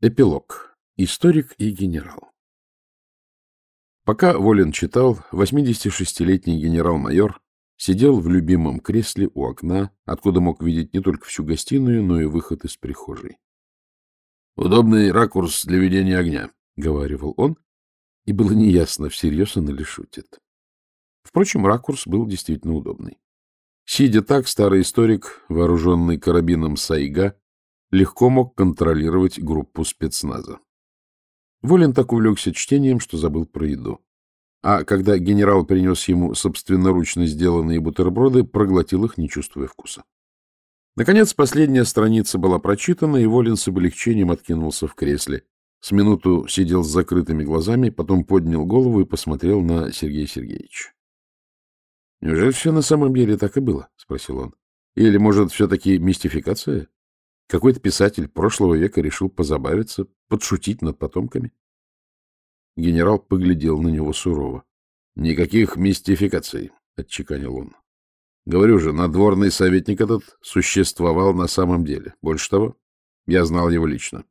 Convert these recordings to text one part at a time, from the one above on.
Эпилог. Историк и генерал. Пока Волин читал, 86-летний генерал-майор сидел в любимом кресле у окна, откуда мог видеть не только всю гостиную, но и выход из прихожей. — Удобный ракурс для ведения огня, — говаривал он, и было неясно, всерьез он или шутит. Впрочем, ракурс был действительно удобный. Сидя так, старый историк, вооруженный карабином Сайга, легко мог контролировать группу спецназа. Волин так увлекся чтением, что забыл про еду. А когда генерал принес ему собственноручно сделанные бутерброды, проглотил их, не чувствуя вкуса. Наконец, последняя страница была прочитана, и Волин с облегчением откинулся в кресле. С минуту сидел с закрытыми глазами, потом поднял голову и посмотрел на Сергея Сергеевича. — Неужели все на самом деле так и было? — спросил он. — Или, может, все-таки мистификация? Какой-то писатель прошлого века решил позабавиться, подшутить над потомками? Генерал поглядел на него сурово. — Никаких мистификаций, — отчеканил он. — Говорю же, надворный советник этот существовал на самом деле. Больше того, я знал его лично.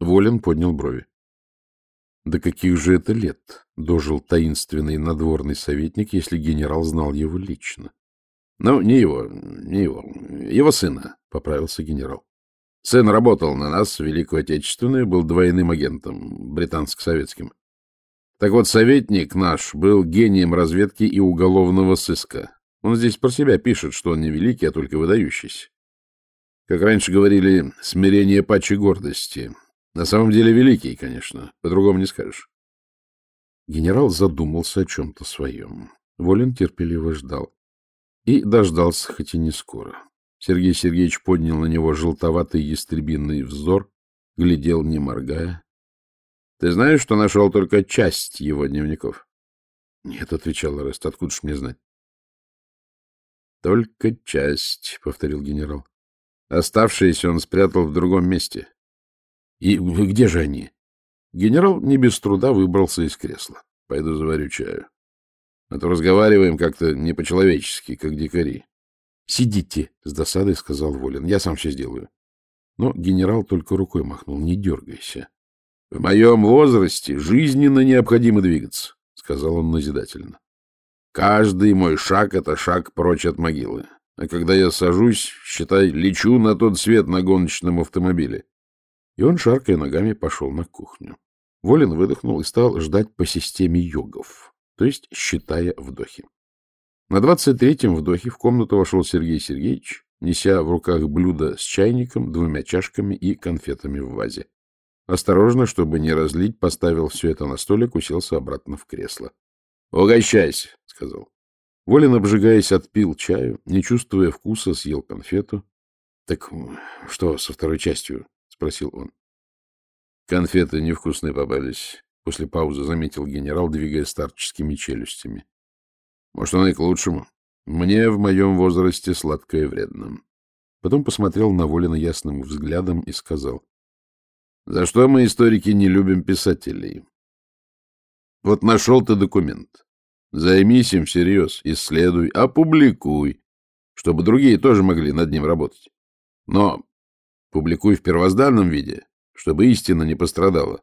Волин поднял брови. До каких же это лет дожил таинственный надворный советник, если генерал знал его лично? — Ну, не его, не его, его сына, — поправился генерал. Сын работал на нас в Великую Отечественную, был двойным агентом, британско-советским. Так вот, советник наш был гением разведки и уголовного сыска. Он здесь про себя пишет, что он не великий, а только выдающийся. Как раньше говорили, смирение паче гордости. На самом деле великий, конечно, по-другому не скажешь. Генерал задумался о чем-то своем. Волин терпеливо ждал. И дождался, хоть и не скоро. Сергей Сергеевич поднял на него желтоватый ястребиный взор, глядел, не моргая. — Ты знаешь, что нашел только часть его дневников? — Нет, — отвечал Арест, — откуда ж мне знать? — Только часть, — повторил генерал. Оставшиеся он спрятал в другом месте. И где же они? Генерал не без труда выбрался из кресла. Пойду заварю чаю. А то разговариваем как-то не по-человечески, как дикари. — Сидите, — с досадой сказал Волин. — Я сам все сделаю. Но генерал только рукой махнул. — Не дергайся. — В моем возрасте жизненно необходимо двигаться, — сказал он назидательно. — Каждый мой шаг — это шаг прочь от могилы. А когда я сажусь, считай, лечу на тот свет на гоночном автомобиле. И он, шаркая ногами, пошел на кухню. Волин выдохнул и стал ждать по системе йогов, то есть считая вдохи. На двадцать третьем вдохе в комнату вошел Сергей Сергеевич, неся в руках блюдо с чайником, двумя чашками и конфетами в вазе. Осторожно, чтобы не разлить, поставил все это на столик, уселся обратно в кресло. — Угощайся, — сказал. Волин, обжигаясь, отпил чаю, не чувствуя вкуса, съел конфету. — Так что со второй частью? — спросил он. Конфеты невкусные попались. После паузы заметил генерал, двигая старческими челюстями. Может, оно и к лучшему. Мне в моем возрасте сладкое вредно. Потом посмотрел на Волина ясным взглядом и сказал. — За что мы, историки, не любим писателей? Вот нашел ты документ. Займись им всерьез, исследуй, опубликуй, чтобы другие тоже могли над ним работать. Но Публикуй в первозданном виде, чтобы истина не пострадала.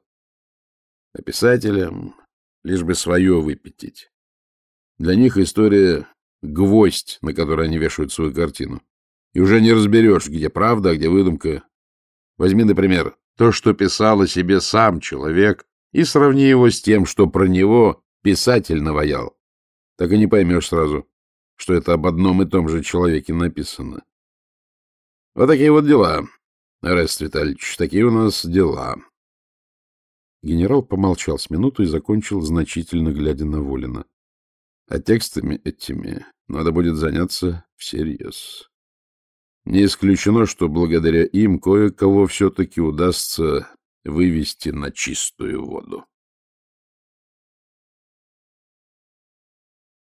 А писателям лишь бы свое выпятить. Для них история — гвоздь, на который они вешают свою картину. И уже не разберешь, где правда, а где выдумка. Возьми, например, то, что писал о себе сам человек, и сравни его с тем, что про него писатель наваял. Так и не поймешь сразу, что это об одном и том же человеке написано. Вот такие вот дела. Арест Витальевич, такие у нас дела. Генерал помолчал с минуту и закончил, значительно глядя на Волина. А текстами этими надо будет заняться всерьез. Не исключено, что благодаря им кое-кого все-таки удастся вывести на чистую воду.